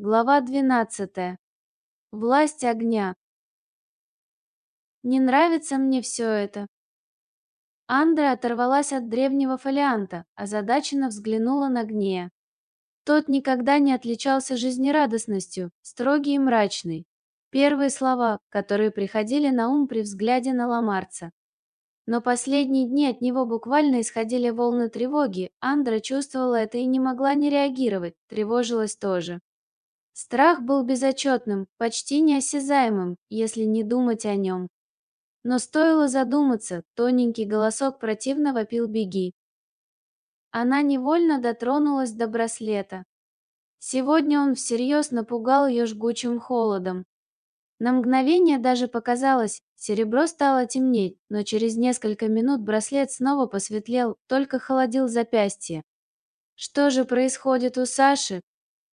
Глава 12. Власть огня. Не нравится мне все это. Андра оторвалась от древнего фолианта, озадаченно взглянула на Гнея. Тот никогда не отличался жизнерадостностью, строгий и мрачный. Первые слова, которые приходили на ум при взгляде на Ламарца. Но последние дни от него буквально исходили волны тревоги, Андра чувствовала это и не могла не реагировать, тревожилась тоже. Страх был безотчетным, почти неосязаемым, если не думать о нем. Но стоило задуматься, тоненький голосок противно вопил «беги». Она невольно дотронулась до браслета. Сегодня он всерьез напугал ее жгучим холодом. На мгновение даже показалось, серебро стало темнеть, но через несколько минут браслет снова посветлел, только холодил запястье. Что же происходит у Саши?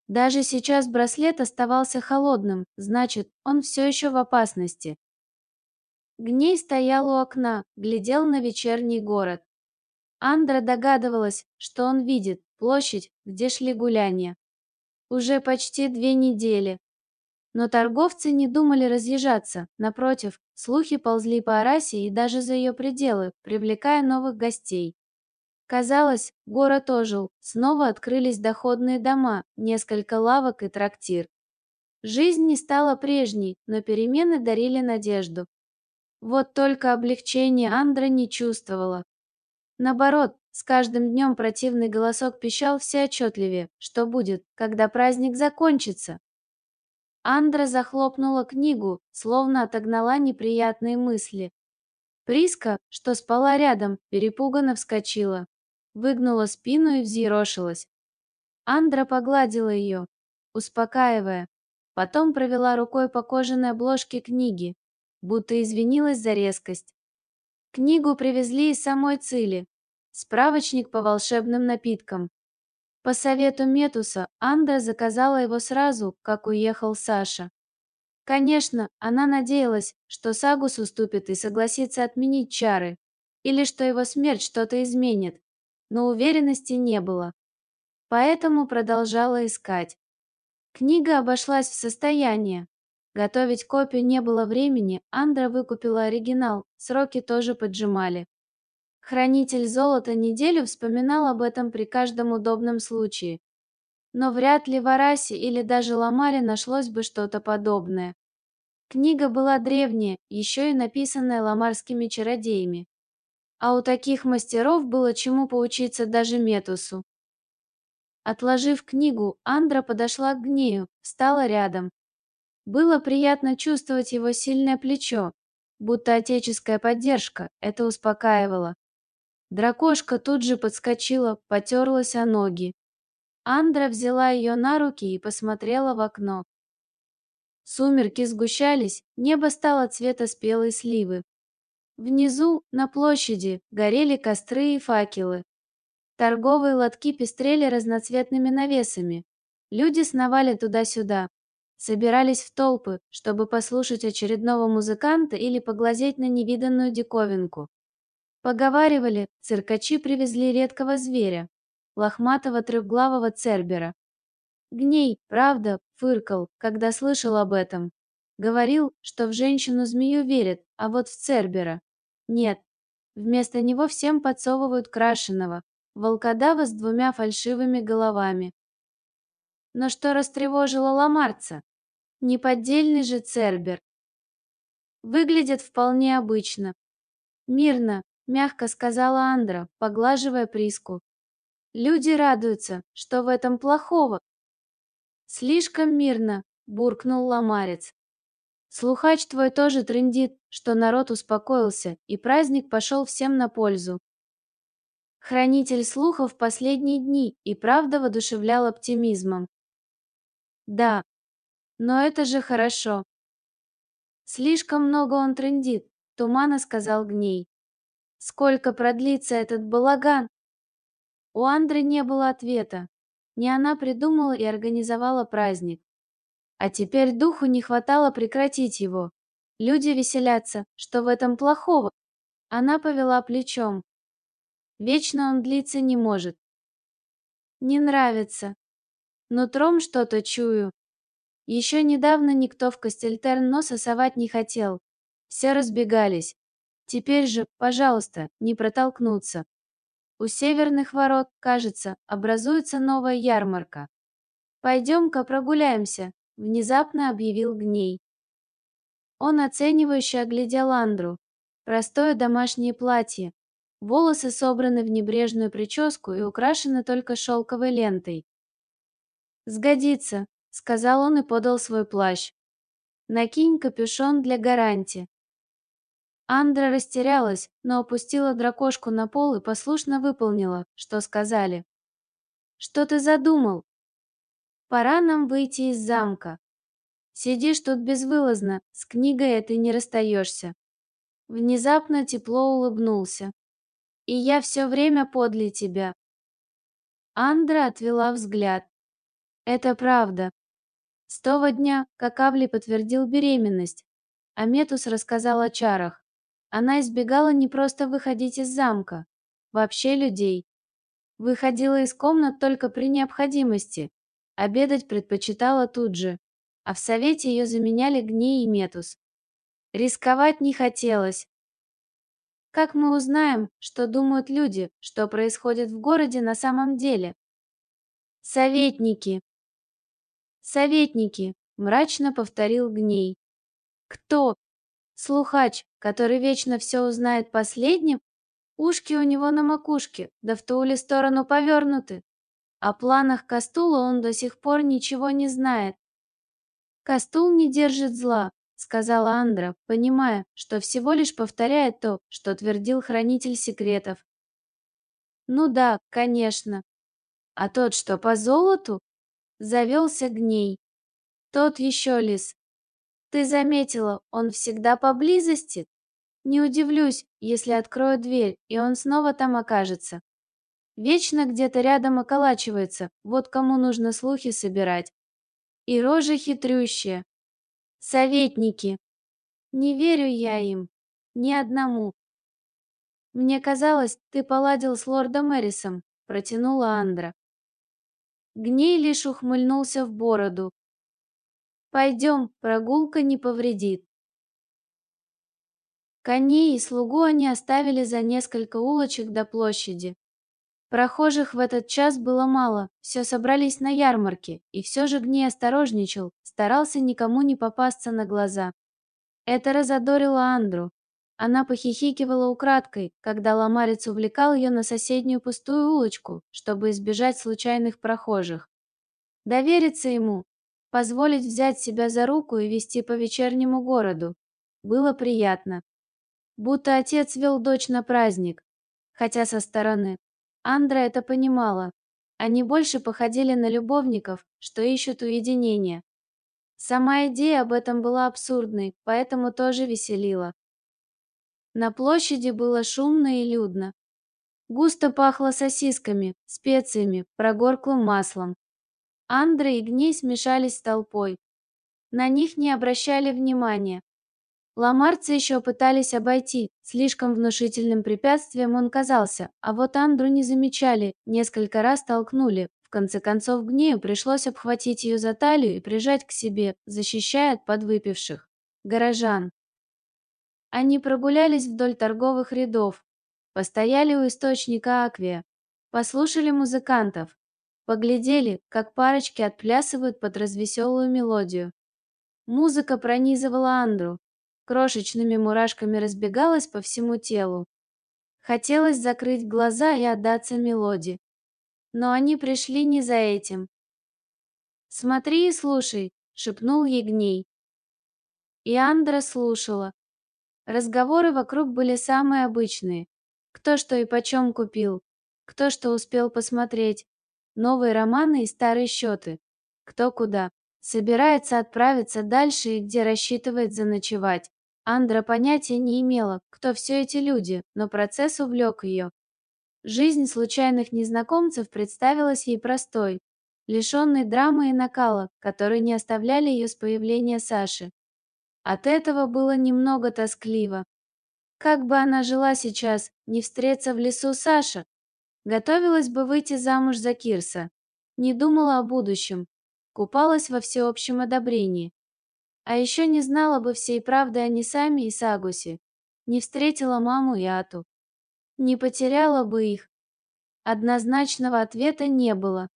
Даже сейчас браслет оставался холодным, значит, он все еще в опасности. Гней стоял у окна, глядел на вечерний город. Андра догадывалась, что он видит площадь, где шли гуляния. Уже почти две недели. Но торговцы не думали разъезжаться, напротив, слухи ползли по Арасе и даже за ее пределы, привлекая новых гостей. Казалось, город ожил, снова открылись доходные дома, несколько лавок и трактир. Жизнь не стала прежней, но перемены дарили надежду. Вот только облегчения Андра не чувствовала. Наоборот, с каждым днем противный голосок пищал все отчетливее, что будет, когда праздник закончится. Андра захлопнула книгу, словно отогнала неприятные мысли. Приска, что спала рядом, перепуганно вскочила выгнула спину и взъерошилась. Андра погладила ее, успокаивая. Потом провела рукой по кожаной обложке книги, будто извинилась за резкость. Книгу привезли из самой Цили. Справочник по волшебным напиткам. По совету Метуса Андра заказала его сразу, как уехал Саша. Конечно, она надеялась, что Сагус уступит и согласится отменить чары, или что его смерть что-то изменит но уверенности не было. Поэтому продолжала искать. Книга обошлась в состояние. Готовить копию не было времени, Андра выкупила оригинал, сроки тоже поджимали. Хранитель золота неделю вспоминал об этом при каждом удобном случае. Но вряд ли в Арасе или даже Ламаре нашлось бы что-то подобное. Книга была древняя, еще и написанная ламарскими чародеями. А у таких мастеров было чему поучиться даже Метусу. Отложив книгу, Андра подошла к Гнею, встала рядом. Было приятно чувствовать его сильное плечо, будто отеческая поддержка, это успокаивало. Дракошка тут же подскочила, потерлась о ноги. Андра взяла ее на руки и посмотрела в окно. Сумерки сгущались, небо стало цвета спелой сливы. Внизу, на площади, горели костры и факелы. Торговые лотки пестрели разноцветными навесами. Люди сновали туда-сюда, собирались в толпы, чтобы послушать очередного музыканта или поглазеть на невиданную диковинку. Поговаривали, циркачи привезли редкого зверя, лохматого трехглавого цербера. Гней, правда, фыркал, когда слышал об этом. Говорил, что в женщину-змею верят, а вот в цербера нет. Вместо него всем подсовывают крашеного, волкодава с двумя фальшивыми головами. Но что растревожило Ламарца? Неподдельный же Цербер. Выглядит вполне обычно. Мирно, мягко сказала Андра, поглаживая Приску. Люди радуются, что в этом плохого. Слишком мирно, буркнул Ламарец. Слухач твой тоже трындит, что народ успокоился, и праздник пошел всем на пользу. Хранитель слухов последние дни и правда воодушевлял оптимизмом. Да, но это же хорошо. Слишком много он трындит, туманно сказал Гней. Сколько продлится этот балаган? У Андры не было ответа. Не она придумала и организовала праздник. А теперь духу не хватало прекратить его. Люди веселятся, что в этом плохого? Она повела плечом. Вечно он длиться не может. Не нравится. Нутром что-то чую. Еще недавно никто в Кастельтерн носа совать не хотел. Все разбегались. Теперь же, пожалуйста, не протолкнуться. У северных ворот, кажется, образуется новая ярмарка. «Пойдем-ка прогуляемся», — внезапно объявил Гней. Он оценивающе оглядел Андру. Простое домашнее платье. Волосы собраны в небрежную прическу и украшены только шелковой лентой. «Сгодится», — сказал он и подал свой плащ. «Накинь капюшон для гарантии». Андра растерялась, но опустила дракошку на пол и послушно выполнила, что сказали. «Что ты задумал?» «Пора нам выйти из замка. Сидишь тут безвылазно, с книгой этой не расстаешься». Внезапно тепло улыбнулся. «И я все время подле тебя». Андра отвела взгляд. Это правда. С того дня, как Авли подтвердил беременность, а Метус рассказал о чарах, она избегала не просто выходить из замка, вообще людей. Выходила из комнат только при необходимости, обедать предпочитала тут же, а в совете ее заменяли Гней и Метус. Рисковать не хотелось. Как мы узнаем, что думают люди, что происходит в городе на самом деле? Советники. «Советники», — мрачно повторил Гней. «Кто? Слухач, который вечно все узнает последним? Ушки у него на макушке, да в ту ли сторону повернуты. О планах Кастула он до сих пор ничего не знает. «Кастул не держит зла», — сказала Андра, понимая, что всего лишь повторяет то, что твердил хранитель секретов. «Ну да, конечно. А тот, что по золоту, завелся гней. Тот еще лис. Ты заметила, он всегда поблизости? Не удивлюсь, если открою дверь, и он снова там окажется. Вечно где-то рядом околачивается, вот кому нужно слухи собирать. И рожа хитрющая. Советники. Не верю я им. Ни одному. Мне казалось, ты поладил с лордом Эрисом, протянула Андра. Гней лишь ухмыльнулся в бороду. «Пойдем, прогулка не повредит». Коней и слугу они оставили за несколько улочек до площади. Прохожих в этот час было мало, все собрались на ярмарке, и все же Гней осторожничал, старался никому не попасться на глаза. Это разодорило Андру. Она похихикивала украдкой, когда ломарец увлекал ее на соседнюю пустую улочку, чтобы избежать случайных прохожих. Довериться ему, позволить взять себя за руку и вести по вечернему городу, было приятно. Будто отец вел дочь на праздник, хотя со стороны. Андра это понимала. Они больше походили на любовников, что ищут уединения. Сама идея об этом была абсурдной, поэтому тоже веселила. На площади было шумно и людно. Густо пахло сосисками, специями, прогорклым маслом. Андра и Гней смешались с толпой. На них не обращали внимания. Ламарцы еще пытались обойти, слишком внушительным препятствием он казался, а вот Андру не замечали, несколько раз толкнули. В конце концов Гнею пришлось обхватить ее за талию и прижать к себе, защищая от подвыпивших. Горожан. Они прогулялись вдоль торговых рядов, постояли у источника Аквия, послушали музыкантов, поглядели, как парочки отплясывают под развеселую мелодию. Музыка пронизывала Андру, крошечными мурашками разбегалась по всему телу. Хотелось закрыть глаза и отдаться мелодии. Но они пришли не за этим. «Смотри и слушай», — шепнул ей гней. И Андра слушала, Разговоры вокруг были самые обычные. Кто что и почем купил, кто что успел посмотреть, новые романы и старые счеты, кто куда. Собирается отправиться дальше и где рассчитывает заночевать. Андра понятия не имела, кто все эти люди, но процесс увлек ее. Жизнь случайных незнакомцев представилась ей простой, лишенной драмы и накала, которые не оставляли ее с появления Саши. От этого было немного тоскливо. Как бы она жила сейчас, не встретиться в лесу Саша? Готовилась бы выйти замуж за Кирса. Не думала о будущем. купалась во всеобщем одобрении. А еще не знала бы всей правды о Нисаме и Сагусе, не встретила маму и Ату, не потеряла бы их. Однозначного ответа не было.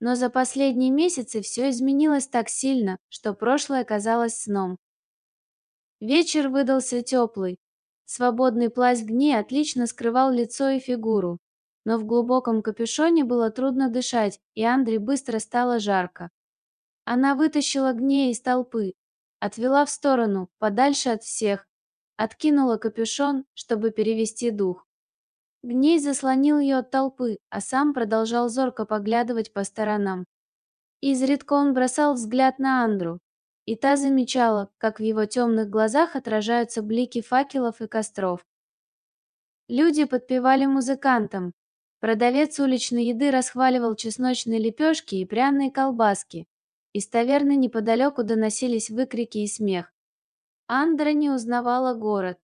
Но за последние месяцы все изменилось так сильно, что прошлое казалось сном. Вечер выдался теплый. Свободный плащ гни отлично скрывал лицо и фигуру. Но в глубоком капюшоне было трудно дышать, и Андре быстро стало жарко. Она вытащила гнея из толпы, отвела в сторону, подальше от всех, откинула капюшон, чтобы перевести дух. Гней заслонил ее от толпы, а сам продолжал зорко поглядывать по сторонам. Изредка он бросал взгляд на Андру, и та замечала, как в его темных глазах отражаются блики факелов и костров. Люди подпевали музыкантам. Продавец уличной еды расхваливал чесночные лепешки и пряные колбаски. Из таверны неподалеку доносились выкрики и смех. Андра не узнавала город.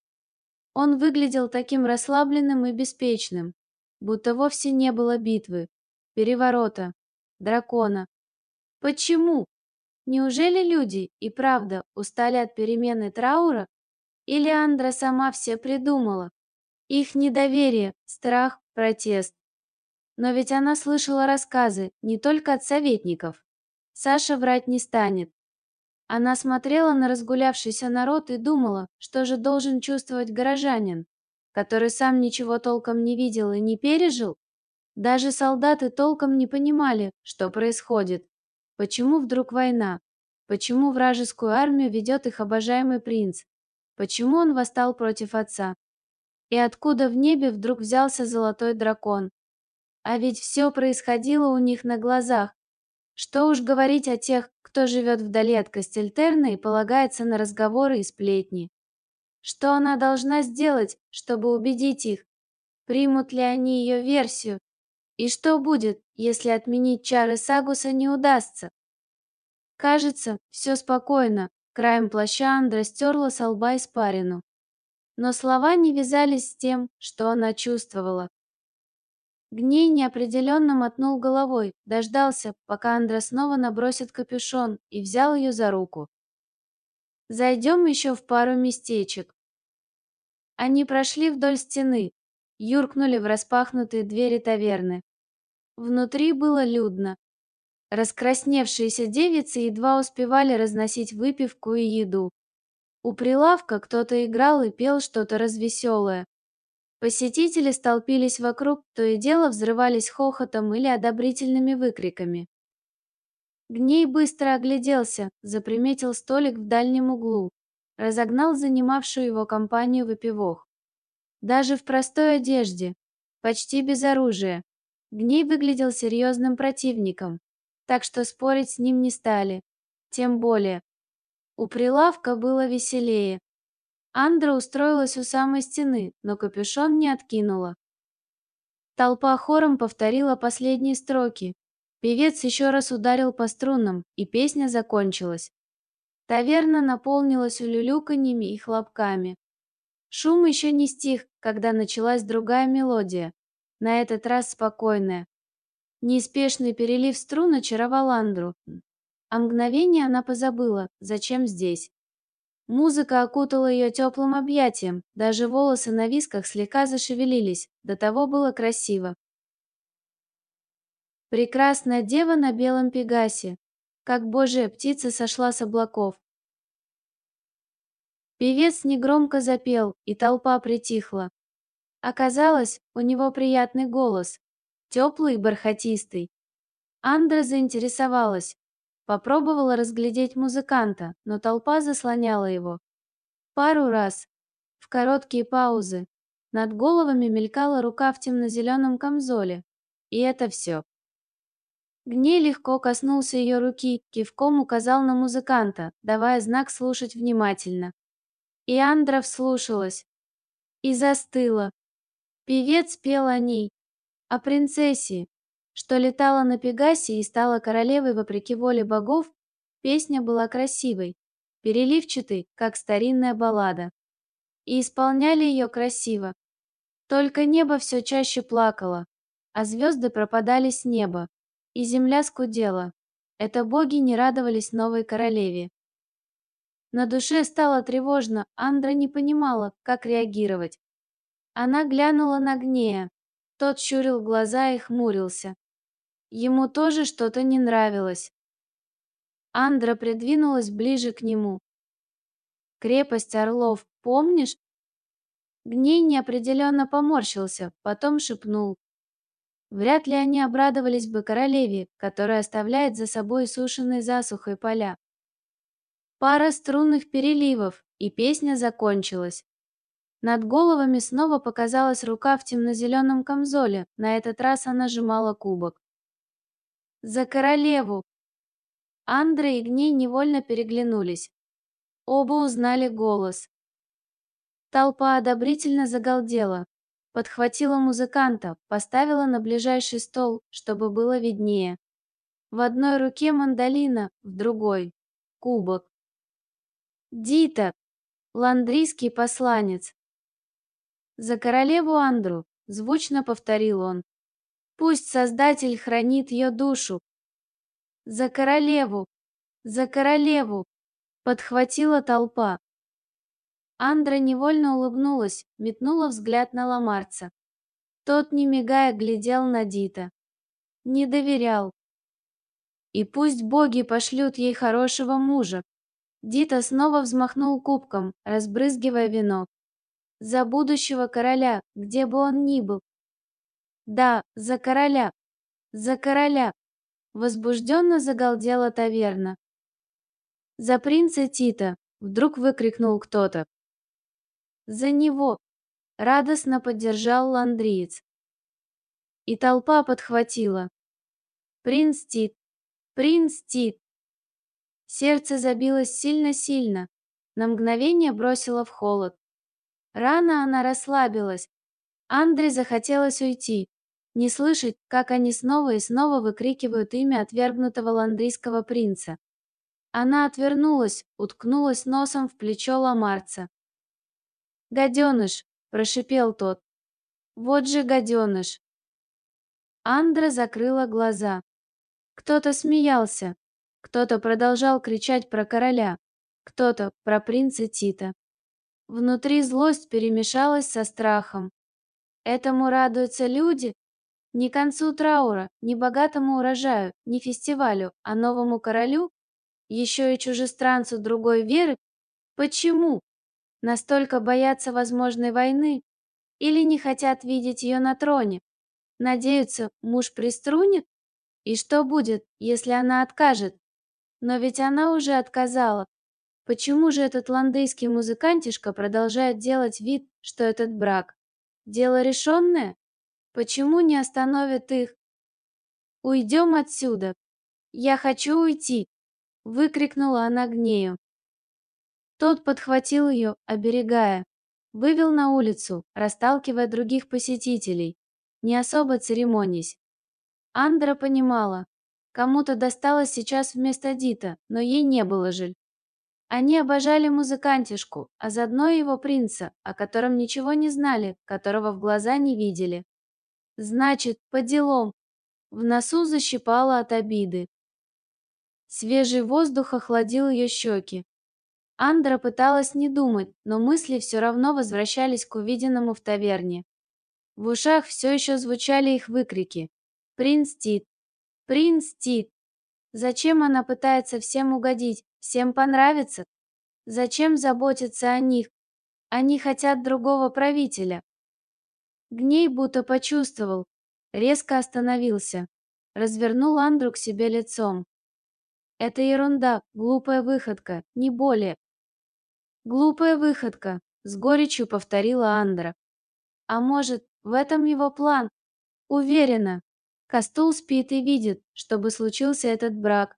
Он выглядел таким расслабленным и беспечным, будто вовсе не было битвы, переворота, дракона. Почему? Неужели люди и правда устали от перемены траура? Или Андра сама все придумала? Их недоверие, страх, протест. Но ведь она слышала рассказы не только от советников. Саша врать не станет. Она смотрела на разгулявшийся народ и думала, что же должен чувствовать горожанин, который сам ничего толком не видел и не пережил. Даже солдаты толком не понимали, что происходит. Почему вдруг война? Почему вражескую армию ведет их обожаемый принц? Почему он восстал против отца? И откуда в небе вдруг взялся золотой дракон? А ведь все происходило у них на глазах, что уж говорить о тех, кто живет вдали от Кастельтерна и полагается на разговоры и сплетни. Что она должна сделать, чтобы убедить их? Примут ли они ее версию? И что будет, если отменить чары Сагуса не удастся? Кажется, все спокойно. Краем плаща Андра стерла с лба испарину. Но слова не вязались с тем, что она чувствовала. Гней неопределенно мотнул головой, дождался, пока Андра снова набросит капюшон, и взял ее за руку. «Зайдем еще в пару местечек». Они прошли вдоль стены, юркнули в распахнутые двери таверны. Внутри было людно. Раскрасневшиеся девицы едва успевали разносить выпивку и еду. У прилавка кто-то играл и пел что-то развеселое. Посетители столпились вокруг, то и дело взрывались хохотом или одобрительными выкриками. Гней быстро огляделся, заприметил столик в дальнем углу, разогнал занимавшую его компанию выпивох. Даже в простой одежде, почти без оружия, Гней выглядел серьезным противником, так что спорить с ним не стали. Тем более, у прилавка было веселее. Андра устроилась у самой стены, но капюшон не откинула. Толпа хором повторила последние строки. Певец еще раз ударил по струнам, и песня закончилась. Таверна наполнилась улюлюканьями и хлопками. Шум еще не стих, когда началась другая мелодия, на этот раз спокойная. Неспешный перелив струн очаровал Андру, а мгновение она позабыла, зачем здесь. Музыка окутала ее теплым объятием, даже волосы на висках слегка зашевелились, до того было красиво. Прекрасная дева на белом пегасе, как божья птица сошла с облаков. Певец негромко запел, и толпа притихла. Оказалось, у него приятный голос, теплый и бархатистый. Андра заинтересовалась, Попробовала разглядеть музыканта, но толпа заслоняла его. Пару раз, в короткие паузы, над головами мелькала рука в темно-зеленом камзоле. И это все. Гней легко коснулся ее руки, кивком указал на музыканта, давая знак слушать внимательно. И Андра вслушалась. И застыла. Певец пел о ней, о принцессе, что летала на Пегасе и стала королевой вопреки воле богов, песня была красивой, переливчатой, как старинная баллада. И исполняли ее красиво. Только небо все чаще плакало, а звезды пропадали с неба, и земля скудела. Это боги не радовались новой королеве. На душе стало тревожно, Андра не понимала, как реагировать. Она глянула на Гнея. Тот щурил глаза и хмурился. Ему тоже что-то не нравилось. Андра придвинулась ближе к нему. «Крепость Орлов, помнишь?» Гней неопределенно поморщился, потом шепнул. Вряд ли они обрадовались бы королеве, которая оставляет за собой сушеные засухой поля. Пара струнных переливов, и песня закончилась. Над головами снова показалась рука в темно-зеленом камзоле, на этот раз она сжимала кубок. «За королеву!» Андра и Гней невольно переглянулись. Оба узнали голос. Толпа одобрительно загалдела подхватила музыканта, поставила на ближайший стол, чтобы было виднее. В одной руке мандолина, в другой — кубок. «Дита! Ландрийский посланец!» «За королеву Андру!» — звучно повторил он. «Пусть Создатель хранит ее душу!» «За королеву! За королеву!» — подхватила толпа. Андра невольно улыбнулась, метнула взгляд на Ламарца. Тот, не мигая, глядел на Дита. Не доверял. И пусть боги пошлют ей хорошего мужа. Дита снова взмахнул кубком, разбрызгивая вино. За будущего короля, где бы он ни был. Да, за короля. За короля. Возбужденно загалдела таверна. За принца Тита, вдруг выкрикнул кто-то. За него!» — радостно поддержал ландриец. И толпа подхватила. «Принц Тит! Принц Тит!» Сердце забилось сильно-сильно, на мгновение бросило в холод. Рано она расслабилась. Андре захотелось уйти, не слышать, как они снова и снова выкрикивают имя отвергнутого ландрийского принца. Она отвернулась, уткнулась носом в плечо Ламарца. «Гаденыш!» – прошипел тот. «Вот же гаденыш!» Андра закрыла глаза. Кто-то смеялся, кто-то продолжал кричать про короля, кто-то про принца Тита. Внутри злость перемешалась со страхом. Этому радуются люди? Ни концу траура, ни богатому урожаю, ни фестивалю, а новому королю? Еще и чужестранцу другой веры? Почему? Настолько боятся возможной войны или не хотят видеть ее на троне? Надеются, муж приструнит? И что будет, если она откажет? Но ведь она уже отказала. Почему же этот лондейский музыкантишка продолжает делать вид, что этот брак? Дело решенное? Почему не остановит их? «Уйдем отсюда! Я хочу уйти!» — выкрикнула она гнею. Тот подхватил ее, оберегая, вывел на улицу, расталкивая других посетителей, не особо церемонясь. Андра понимала, кому-то досталось сейчас вместо Дита, но ей не было жаль. Они обожали музыкантишку, а заодно его принца, о котором ничего не знали, которого в глаза не видели. Значит, по делам. В носу защипало от обиды. Свежий воздух охладил ее щеки, Андра пыталась не думать, но мысли все равно возвращались к увиденному в таверне. В ушах все еще звучали их выкрики. «Принц Тит! Принц Тит!» Зачем она пытается всем угодить, всем понравиться? Зачем заботиться о них? Они хотят другого правителя. Гней будто почувствовал, резко остановился, развернул Андру к себе лицом. Это ерунда, глупая выходка, не более. Глупая выходка, с горечью повторила Андра. А может, в этом его план? Уверена. Кастул спит и видит, чтобы случился этот брак.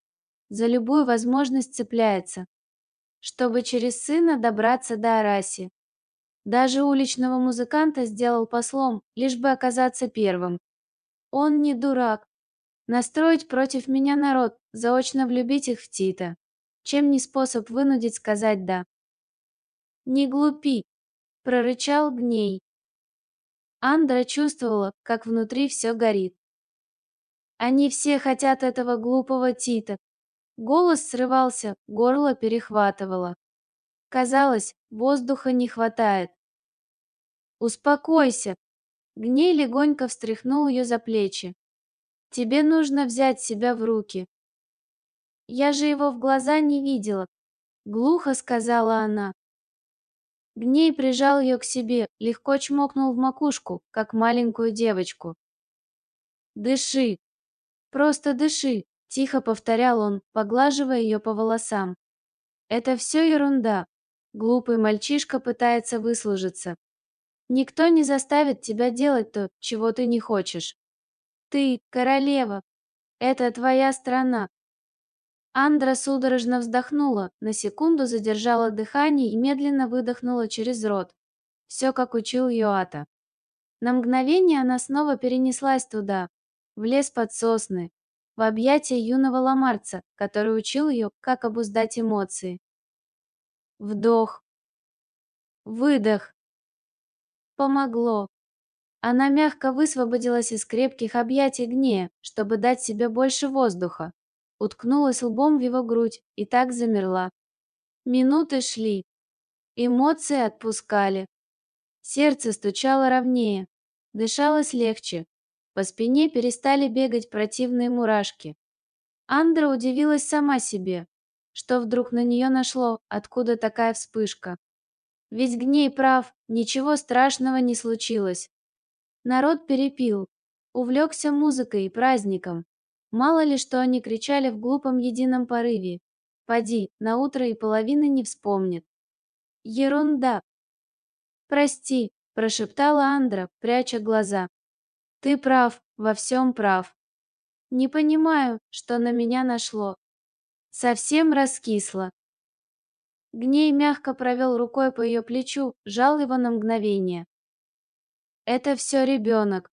За любую возможность цепляется. Чтобы через сына добраться до Араси. Даже уличного музыканта сделал послом, лишь бы оказаться первым. Он не дурак. Настроить против меня народ, заочно влюбить их в Тита. Чем не способ вынудить сказать «да». «Не глупи!» — прорычал гней. Андра чувствовала, как внутри все горит. Они все хотят этого глупого Тита, Голос срывался, горло перехватывало. Казалось, воздуха не хватает. «Успокойся!» Гней легонько встряхнул ее за плечи. «Тебе нужно взять себя в руки». «Я же его в глаза не видела», — глухо сказала она. Гней прижал ее к себе, легко чмокнул в макушку, как маленькую девочку. «Дыши! Просто дыши!» — тихо повторял он, поглаживая ее по волосам. «Это все ерунда. Глупый мальчишка пытается выслужиться. Никто не заставит тебя делать то, чего ты не хочешь. Ты королева. Это твоя страна. Андра судорожно вздохнула, на секунду задержала дыхание и медленно выдохнула через рот. Все, как учил Йоата. На мгновение она снова перенеслась туда, в лес под сосны, в объятия юного ламарца, который учил ее, как обуздать эмоции. Вдох. Выдох. Помогло. Она мягко высвободилась из крепких объятий Гнея, чтобы дать себе больше воздуха. Уткнулась лбом в его грудь и так замерла. Минуты шли. Эмоции отпускали. Сердце стучало ровнее. Дышалось легче. По спине перестали бегать противные мурашки. Андра удивилась сама себе что вдруг на нее нашло, откуда такая вспышка. Ведь Гней прав, ничего страшного не случилось. Народ перепил, увлекся музыкой и праздником. Мало ли, что они кричали в глупом едином порыве. Поди, на утро и половины не вспомнит. Ерунда. Прости, прошептала Андра, пряча глаза. Ты прав, во всем прав. Не понимаю, что на меня нашло. Совсем раскисла. Гней мягко провел рукой по ее плечу, сжал его на мгновение. «Это все ребенок.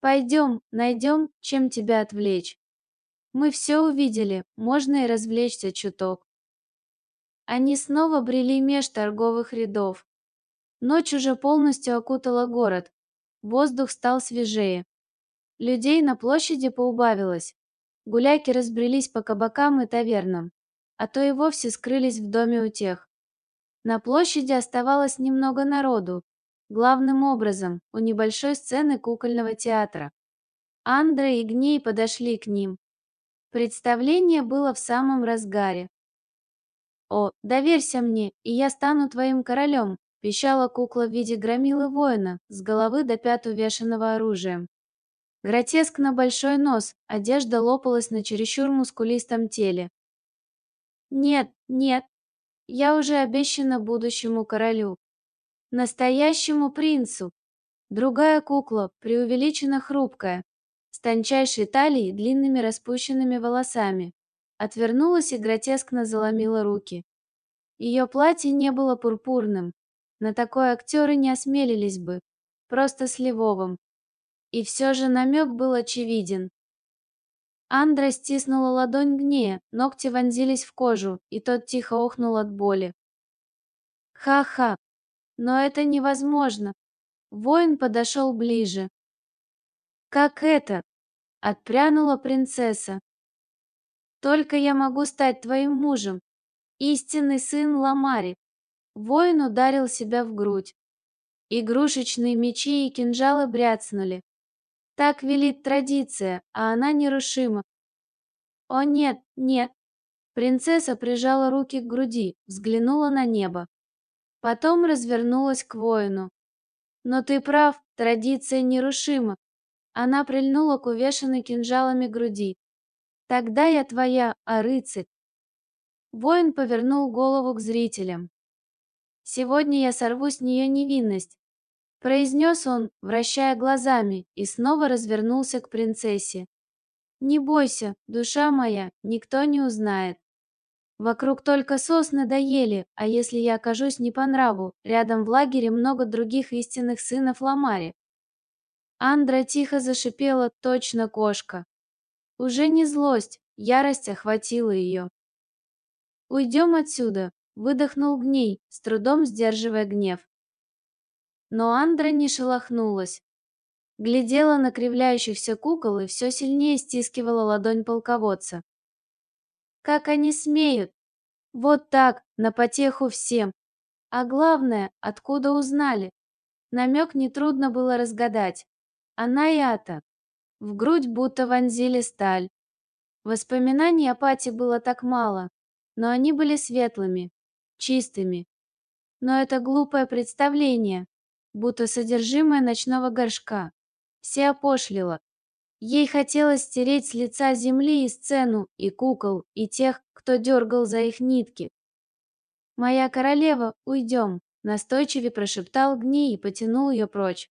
Пойдем, найдем, чем тебя отвлечь. Мы все увидели, можно и развлечься чуток». Они снова брели меж торговых рядов. Ночь уже полностью окутала город. Воздух стал свежее. Людей на площади поубавилось. Гуляки разбрелись по кабакам и тавернам, а то и вовсе скрылись в доме у тех. На площади оставалось немного народу, главным образом у небольшой сцены кукольного театра. Андра и Гней подошли к ним. Представление было в самом разгаре. «О, доверься мне, и я стану твоим королем», пищала кукла в виде громилы воина, с головы до пят увешанного оружием. Гротескно большой нос, одежда лопалась на чересчур мускулистом теле. Нет, нет, я уже обещана будущему королю. Настоящему принцу. Другая кукла, преувеличенно хрупкая, с тончайшей талией и длинными распущенными волосами. Отвернулась и гротескно заломила руки. Ее платье не было пурпурным. На такое актеры не осмелились бы. Просто сливовым. И все же намек был очевиден. Андра стиснула ладонь гнея, ногти вонзились в кожу, и тот тихо охнул от боли. Ха-ха, но это невозможно. Воин подошел ближе. Как это? Отпрянула принцесса. Только я могу стать твоим мужем. Истинный сын Ламари. Воин ударил себя в грудь. Игрушечные мечи и кинжалы бряцнули. Так велит традиция, а она нерушима. О нет, нет. Принцесса прижала руки к груди, взглянула на небо. Потом развернулась к воину. Но ты прав, традиция нерушима. Она прильнула к увешанной кинжалами груди. Тогда я твоя, а рыцарь. Воин повернул голову к зрителям. Сегодня я сорву с нее невинность, произнес он, вращая глазами, и снова развернулся к принцессе. Не бойся, душа моя, никто не узнает. Вокруг только сосны доели, а если я окажусь не по нраву, рядом в лагере много других истинных сынов Ламари. Андра тихо зашипела, точно кошка. Уже не злость, ярость охватила ее. «Уйдем отсюда», — выдохнул гней, с трудом сдерживая гнев. Но Андра не шелохнулась. Глядела на кривляющихся кукол и все сильнее стискивала ладонь полководца. Как они смеют? Вот так, на потеху всем. А главное, откуда узнали? Намек нетрудно было разгадать. Она и Ата. В грудь будто вонзили сталь. Воспоминаний о Пате было так мало, но они были светлыми, чистыми. Но это глупое представление, будто содержимое ночного горшка. Все опошлило. Ей хотелось стереть с лица земли и сцену, и кукол, и тех, кто дергал за их нитки. «Моя королева, уйдем!» — настойчивее прошептал Гни и потянул ее прочь.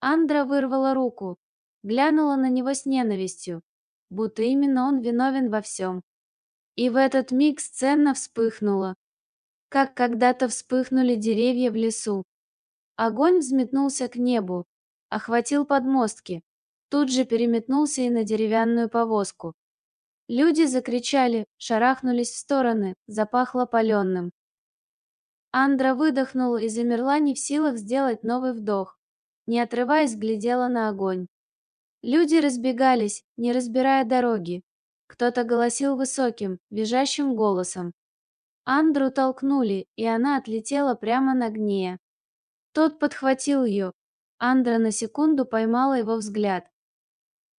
Андра вырвала руку, глянула на него с ненавистью, будто именно он виновен во всем. И в этот миг сцена вспыхнула, как когда-то вспыхнули деревья в лесу. Огонь взметнулся к небу, охватил подмостки, тут же переметнулся и на деревянную повозку. Люди закричали, шарахнулись в стороны, запахло паленым. Андра выдохнула и замерла не в силах сделать новый вдох. Не отрываясь, глядела на огонь. Люди разбегались, не разбирая дороги. Кто-то голосил высоким, визжащим голосом. Андру толкнули, и она отлетела прямо на гнея. Тот подхватил ее. Андра на секунду поймала его взгляд.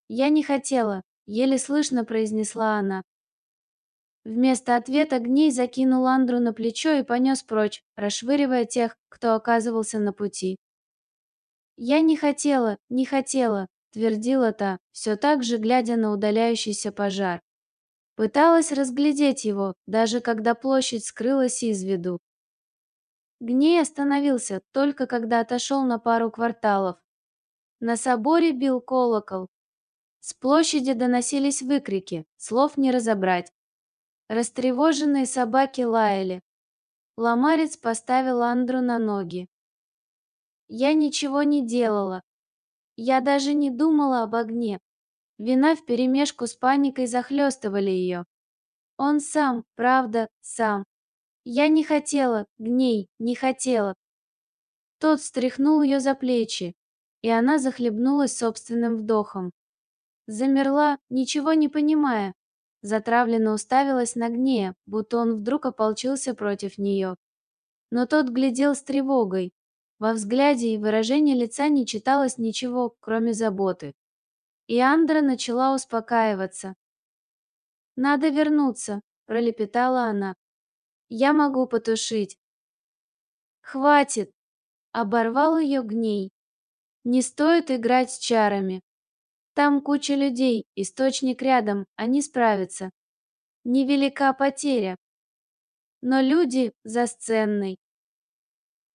«Я не хотела», еле слышно произнесла она. Вместо ответа Гней закинул Андру на плечо и понес прочь, расшвыривая тех, кто оказывался на пути. «Я не хотела, не хотела», — твердила та, все так же глядя на удаляющийся пожар. Пыталась разглядеть его, даже когда площадь скрылась из виду. Гней остановился, только когда отошел на пару кварталов. На соборе бил колокол, с площади доносились выкрики, слов не разобрать. Растревоженные собаки лаяли. Ломарец поставил Андру на ноги. Я ничего не делала. Я даже не думала об огне. Вина вперемешку с паникой захлестывали ее. Он сам, правда, сам. Я не хотела, гней, не хотела. Тот встряхнул ее за плечи, и она захлебнулась собственным вдохом. Замерла, ничего не понимая. Затравленно уставилась на гнея, будто он вдруг ополчился против нее. Но тот глядел с тревогой. Во взгляде и выражении лица не читалось ничего, кроме заботы. И Андра начала успокаиваться. «Надо вернуться», — пролепетала она. «Я могу потушить». «Хватит!» — оборвал ее гней. «Не стоит играть с чарами. Там куча людей, источник рядом, они справятся. Невелика потеря. Но люди за сценой.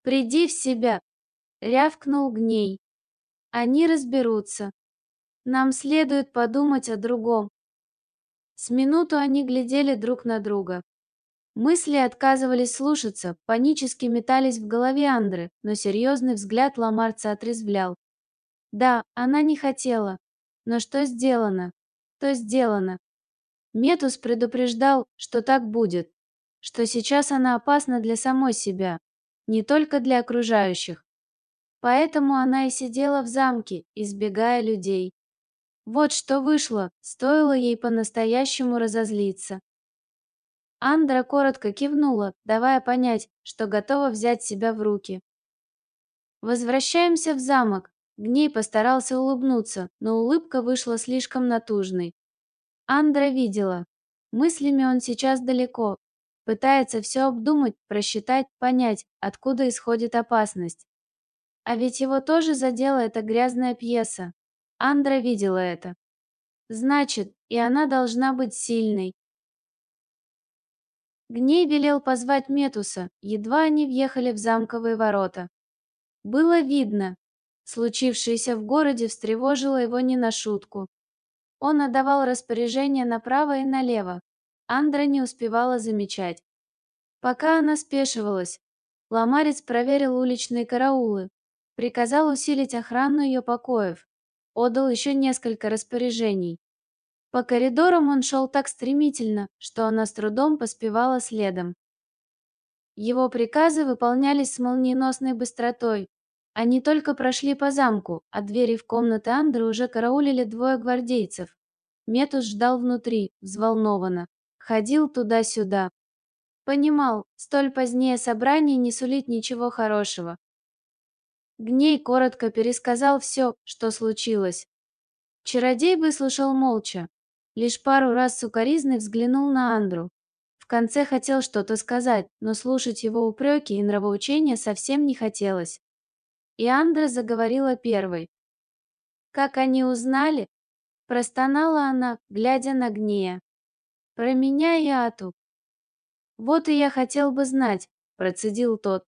Приди в себя, рявкнул гней. Они разберутся. Нам следует подумать о другом. С минуту они глядели друг на друга. Мысли отказывались слушаться, панически метались в голове Андры, но серьезный взгляд Ламарца отрезвлял. Да, она не хотела, но что сделано, то сделано. Метус предупреждал, что так будет, что сейчас она опасна для самой себя, не только для окружающих. Поэтому она и сидела в замке, избегая людей. Вот что вышло, стоило ей по-настоящему разозлиться. Андра коротко кивнула, давая понять, что готова взять себя в руки. Возвращаемся в замок, Гней постарался улыбнуться, но улыбка вышла слишком натужной. Андра видела. Мыслями он сейчас далеко. Пытается все обдумать, просчитать, понять, откуда исходит опасность. А ведь его тоже задела эта грязная пьеса. Андра видела это. Значит, и она должна быть сильной. Гней велел позвать Метуса, едва они въехали в замковые ворота. Было видно, Случившееся в городе встревожило его не на шутку. Он отдавал распоряжения направо и налево. Андра не успевала замечать. Пока она спешивалась, Ламарец проверил уличные караулы, приказал усилить охрану ее покоев, отдал еще несколько распоряжений. По коридорам он шел так стремительно, что она с трудом поспевала следом. Его приказы выполнялись с молниеносной быстротой, они только прошли по замку, а двери в комнаты Андры уже караулили двое гвардейцев. Метус ждал внутри, взволнованно. ходил туда-сюда. Понимал, столь позднее собрание не сулит ничего хорошего. Гней коротко пересказал все, что случилось. Чародей выслушал молча. Лишь пару раз сукоризный взглянул на Андру. В конце хотел что-то сказать, но слушать его упреки и нравоучения совсем не хотелось. И Андра заговорила первой. Как они узнали? Простонала она, глядя на Гнея. Про меня и Ату. Вот и я хотел бы знать, процедил тот.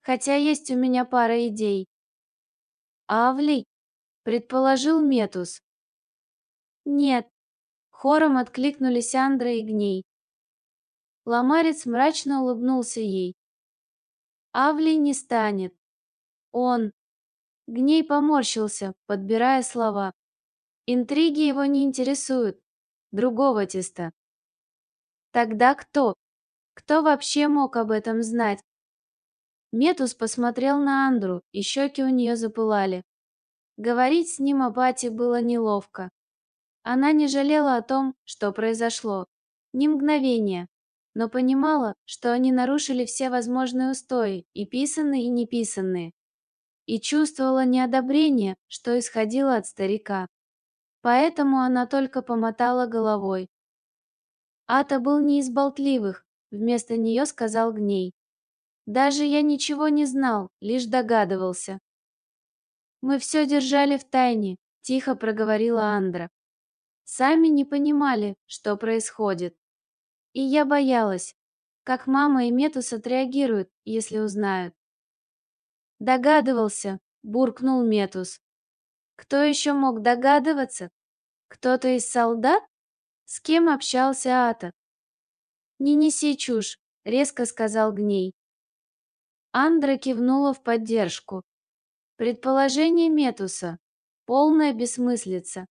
Хотя есть у меня пара идей. Авлий, предположил Метус. Нет. Хором откликнулись Андра и Гней. Ломарец мрачно улыбнулся ей. Авлий не станет. Он Гней поморщился, подбирая слова. Интриги его не интересуют. Другого теста. Тогда кто? Кто вообще мог об этом знать? Метус посмотрел на Андру, и щеки у нее запылали. Говорить с ним о Бате было неловко. Она не жалела о том, что произошло. Ни мгновения. Но понимала, что они нарушили все возможные устои, и писанные, и неписанные и чувствовала неодобрение, что исходило от старика. Поэтому она только помотала головой. Ата был не из болтливых, вместо нее сказал Гней. Даже я ничего не знал, лишь догадывался. Мы все держали в тайне, тихо проговорила Андра. Сами не понимали, что происходит. И я боялась, как мама и Метус отреагируют, если узнают. Догадывался, буркнул Метус. Кто еще мог догадываться? Кто-то из солдат? С кем общался Ата? Не неси чушь, резко сказал Гней. Андра кивнула в поддержку. Предположение Метуса. Полная бессмыслица.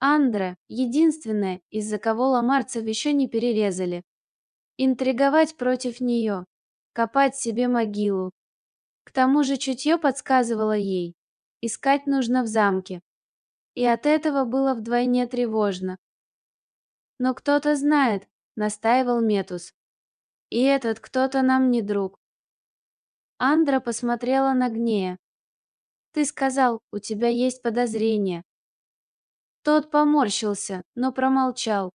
Андра — единственная, из-за кого ломарцев еще не перерезали. Интриговать против нее, копать себе могилу. К тому же чутье подсказывало ей, искать нужно в замке. И от этого было вдвойне тревожно. Но кто-то знает, настаивал Метус. И этот кто-то нам не друг. Андра посмотрела на Гнея. Ты сказал, у тебя есть подозрения. Тот поморщился, но промолчал.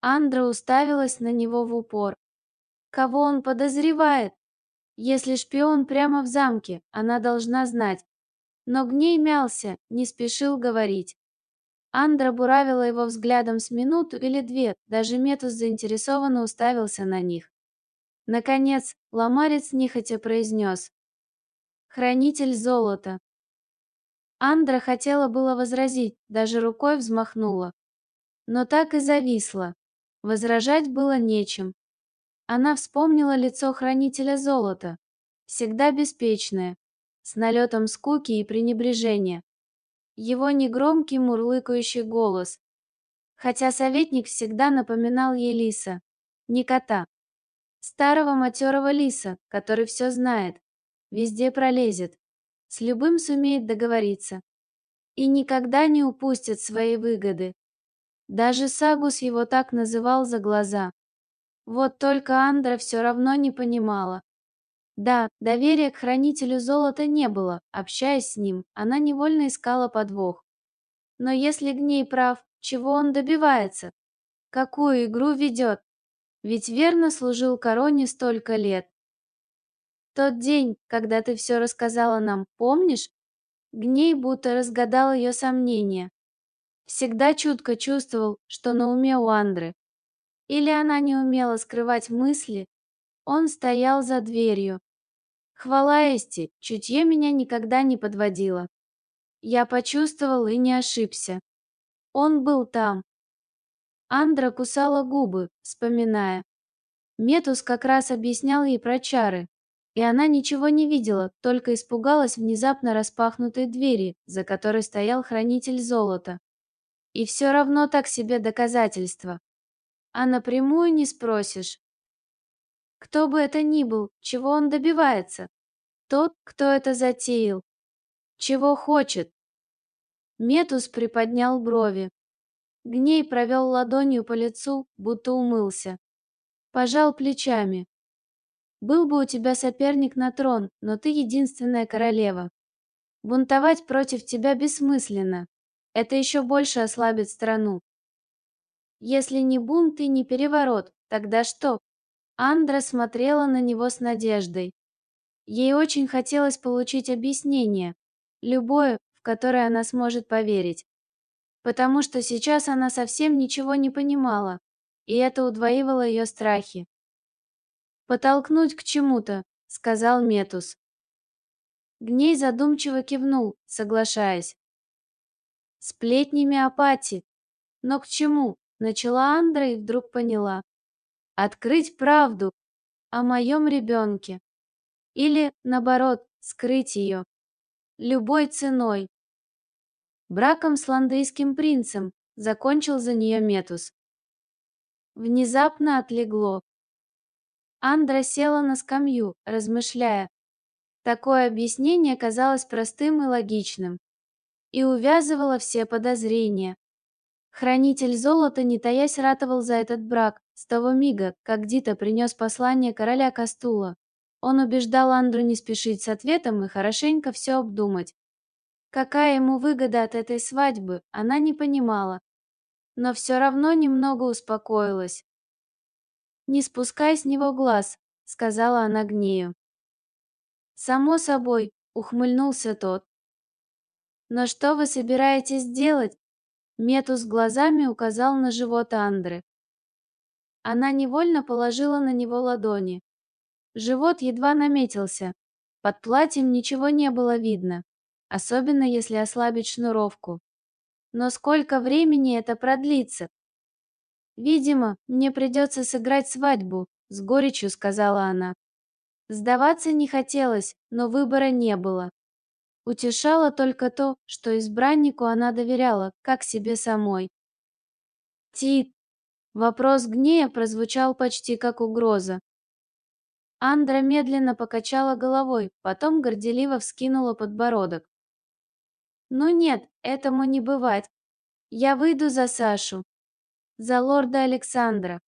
Андра уставилась на него в упор. Кого он подозревает? Если шпион прямо в замке, она должна знать. Но Гней мялся, не спешил говорить. Андра буравила его взглядом с минуту или две, даже Метус заинтересованно уставился на них. Наконец, Ломарец нехотя произнес. «Хранитель золота». Андра хотела было возразить, даже рукой взмахнула. Но так и зависла. Возражать было нечем. Она вспомнила лицо хранителя золота, всегда беспечное, с налетом скуки и пренебрежения. Его негромкий мурлыкающий голос. Хотя советник всегда напоминал ей лиса, не кота. Старого матерого лиса, который все знает, везде пролезет, с любым сумеет договориться и никогда не упустит свои выгоды. Даже Сагус его так называл за глаза. Вот только Андра все равно не понимала. Да, доверия к хранителю золота не было, общаясь с ним, она невольно искала подвох. Но если Гней прав, чего он добивается? Какую игру ведет? Ведь верно служил короне столько лет. Тот день, когда ты все рассказала нам, помнишь? Гней будто разгадал ее сомнения. Всегда чутко чувствовал, что на уме у Андры. Или она не умела скрывать мысли? Он стоял за дверью. Хвала Эсти, чутье меня никогда не подводило. Я почувствовал и не ошибся. Он был там. Андра кусала губы, вспоминая. Метус как раз объяснял ей про чары, и она ничего не видела, только испугалась внезапно распахнутой двери, за которой стоял хранитель золота. И все равно так себе доказательство а напрямую не спросишь. Кто бы это ни был, чего он добивается? Тот, кто это затеял. Чего хочет? Метус приподнял брови. Гней провел ладонью по лицу, будто умылся. Пожал плечами. Был бы у тебя соперник на трон, но ты единственная королева. Бунтовать против тебя бессмысленно. Это еще больше ослабит страну. Если не бунт и не переворот, тогда что? Андра смотрела на него с надеждой. Ей очень хотелось получить объяснение, любое, в которое она сможет поверить. Потому что сейчас она совсем ничего не понимала, и это удвоивало ее страхи. «Потолкнуть к чему-то», — сказал Метус. Гней задумчиво кивнул, соглашаясь. «Сплетнями о. Но к чему?» — начала Андра и вдруг поняла. «Открыть правду о моем ребенке». Или, наоборот, скрыть ее. Любой ценой. Браком с ландейским принцем закончил за нее Метус. Внезапно отлегло. Андра села на скамью, размышляя. Такое объяснение казалось простым и логичным. И увязывало все подозрения. Хранитель золота, не таясь, ратовал за этот брак, с того мига, как Дита принес послание короля Кастула. Он убеждал Андру не спешить с ответом и хорошенько все обдумать. Какая ему выгода от этой свадьбы, она не понимала. Но все равно немного успокоилась. «Не спускай с него глаз», — сказала она Гнею. «Само собой», — ухмыльнулся тот. «Но что вы собираетесь делать?» Метус глазами указал на живот Андры. Она невольно положила на него ладони. Живот едва наметился. Под платьем ничего не было видно, особенно если ослабить шнуровку. Но сколько времени это продлится? Видимо, мне придется сыграть свадьбу, с горечью сказала она. Сдаваться не хотелось, но выбора не было. Утешало только то, что избраннику она доверяла, как себе самой. Тит. Вопрос гнея прозвучал почти как угроза. Андра медленно покачала головой, потом горделиво вскинула подбородок. «Ну нет, этому не бывать. Я выйду за Сашу. За лорда Александра.